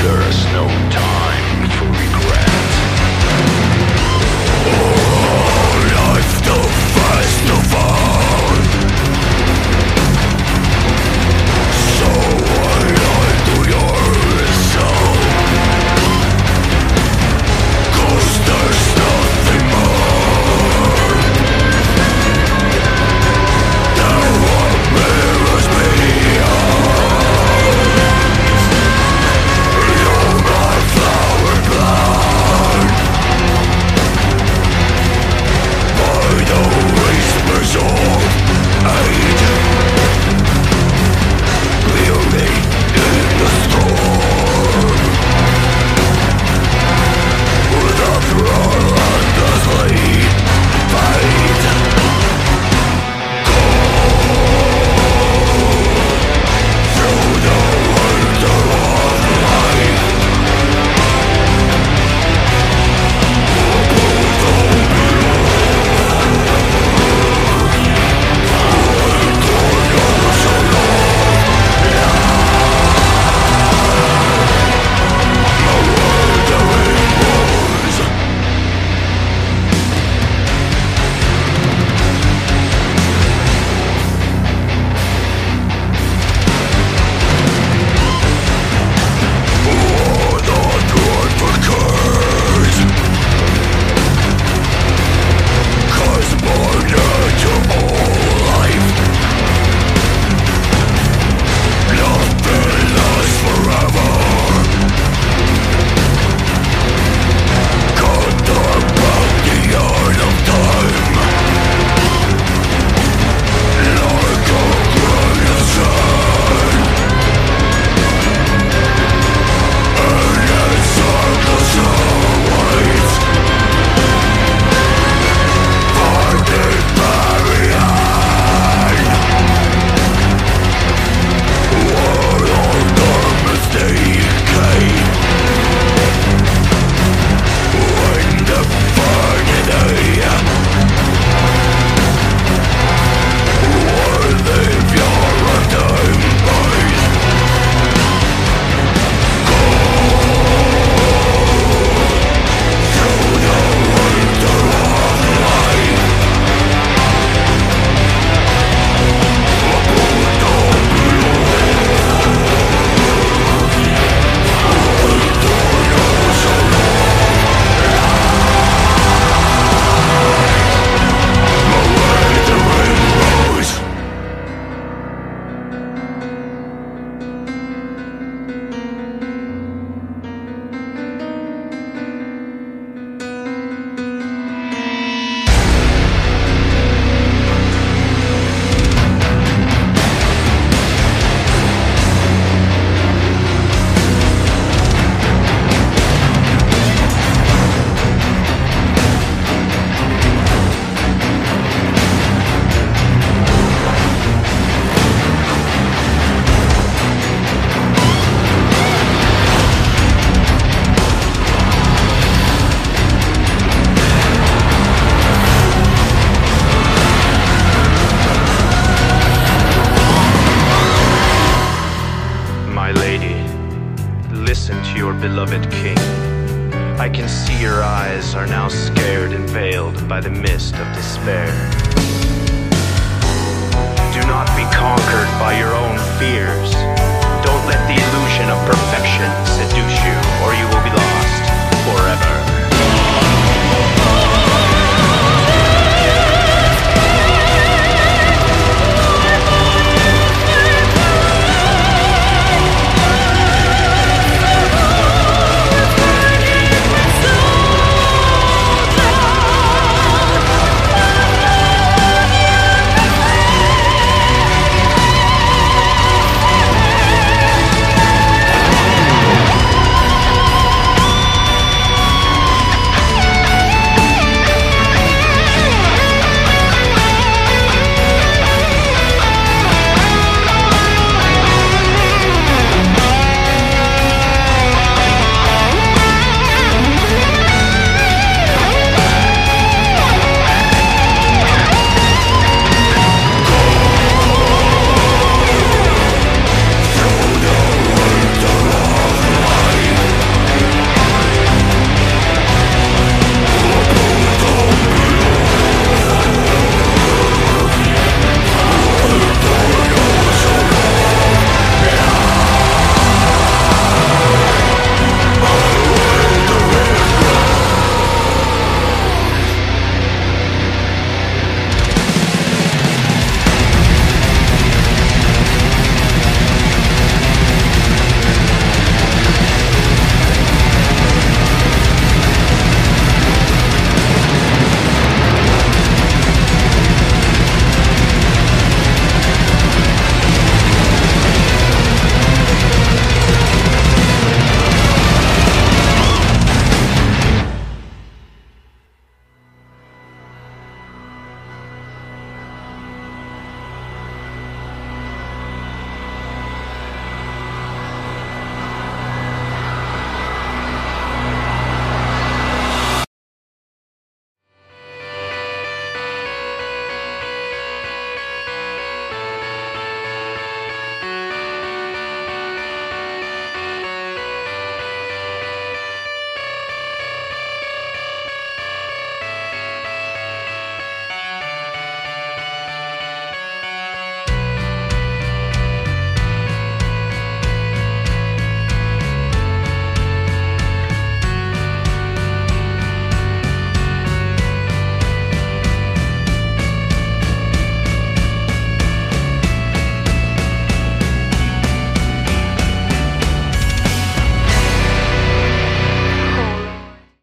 There is no time. Celibate king. I can see your eyes are now scared and veiled by the mist of despair. Do not be conquered by your own fears. Don't let the illusion of